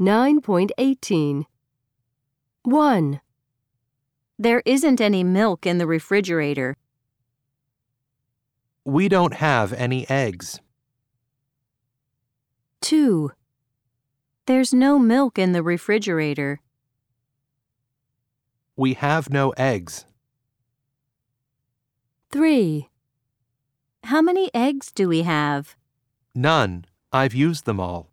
9.18 1, There isn't any milk in the refrigerator. We don't have any eggs. 2, There's no milk in the refrigerator. We have no eggs. 3, How many eggs do we have? None. I've used them all.